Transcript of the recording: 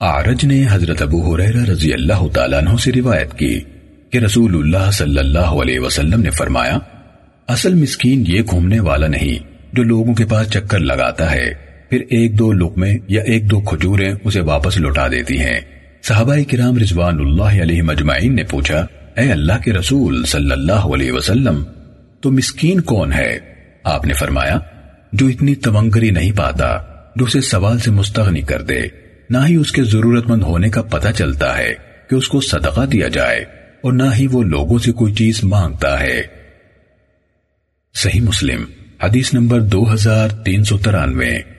Arch نے حضرت ابو حریرہ رضی اللہ تعالیٰ عنہ سے روایت کی کہ رسول اللہ صلی اللہ علیہ وسلم نے فرمایا، اصل مسکین یہ گھومنے والا نہیں جو لوگوں کے پاس چکر لگاتا ہے، پھر ایک دو لقمے یا ایک دو کھجوریں اسے واپس لوٹا دیتی ہیں۔ صحابہ کرام رضوان اللہ علیہ مجمعین نے پوچھا، اے اللہ کے رسول صلی اللہ علیہ وسلم، تو مسکین کون ہے؟ آپ نے فرمایا، جو اتنی تونگری نہیں پاتا، جو اسے سوال سے مستغنی کر دے۔ نہ ہی اس کے ضرورت مند ہونے کا پتہ چلتا ہے کہ اس کو صدقہ دیا جائے اور نہ ہی وہ لوگوں سے کوئی چیز مانگتا ہے۔ صحیح مسلم، حدیث نمبر دو ہزار تین سو ترانوے۔